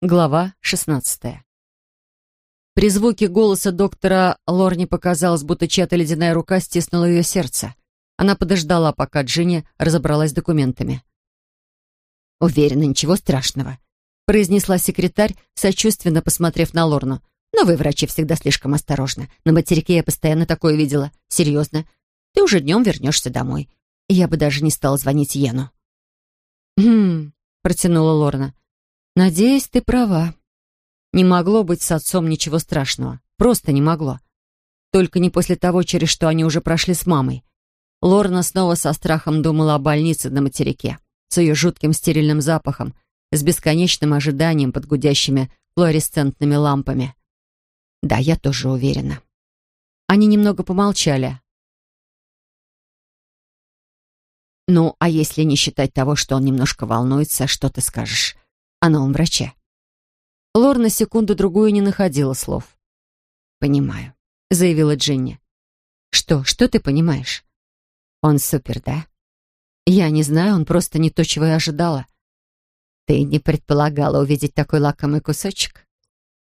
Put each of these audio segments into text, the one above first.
Глава 16. При звуке голоса доктора Лорне показалось, будто чья-то ледяная рука стиснула ее сердце. Она подождала, пока Джинни разобралась с документами. «Уверена, ничего страшного», — произнесла секретарь, сочувственно посмотрев на Лорну. «Но вы, врачи, всегда слишком осторожны. На материке я постоянно такое видела. Серьезно. Ты уже днем вернешься домой. Я бы даже не стала звонить Йену». «Хм», — протянула Лорна. «Надеюсь, ты права. Не могло быть с отцом ничего страшного. Просто не могло. Только не после того, через что они уже прошли с мамой. Лорна снова со страхом думала о больнице на материке, с ее жутким стерильным запахом, с бесконечным ожиданием под гудящими флуоресцентными лампами. Да, я тоже уверена. Они немного помолчали. «Ну, а если не считать того, что он немножко волнуется, что ты скажешь?» О новом враче. Лор на секунду-другую не находила слов. «Понимаю», — заявила Джинни. «Что? Что ты понимаешь?» «Он супер, да?» «Я не знаю, он просто не то, чего я ожидала». «Ты не предполагала увидеть такой лакомый кусочек?»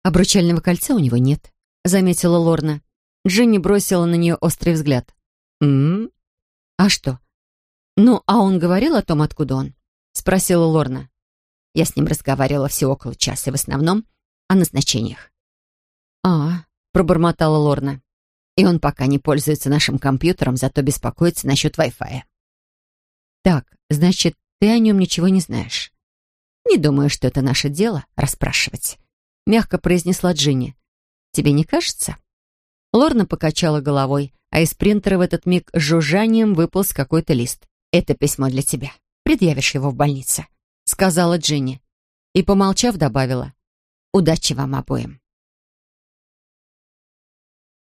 «Обручального кольца у него нет», — заметила Лорна. Джинни бросила на нее острый взгляд. «М-м? А что?» «Ну, а он говорил о том, откуда он?» — спросила Лорна. Я с ним разговаривала всего около часа, в основном о назначениях. «А, — пробормотала Лорна. «И он пока не пользуется нашим компьютером, зато беспокоится насчет Wi-Fi». «Так, значит, ты о нем ничего не знаешь?» «Не думаю, что это наше дело — расспрашивать», — мягко произнесла Джинни. «Тебе не кажется?» Лорна покачала головой, а из принтера в этот миг с жужжанием выполз какой-то лист. «Это письмо для тебя. Предъявишь его в больнице» сказала Джинни. И, помолчав, добавила. «Удачи вам обоим».